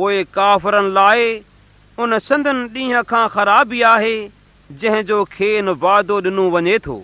پوءِ ڪافرن لاءِ ان سندن ڏينهن کان خرابي آهي جنهن جو کين واعدو ڏنو وڃي ٿو.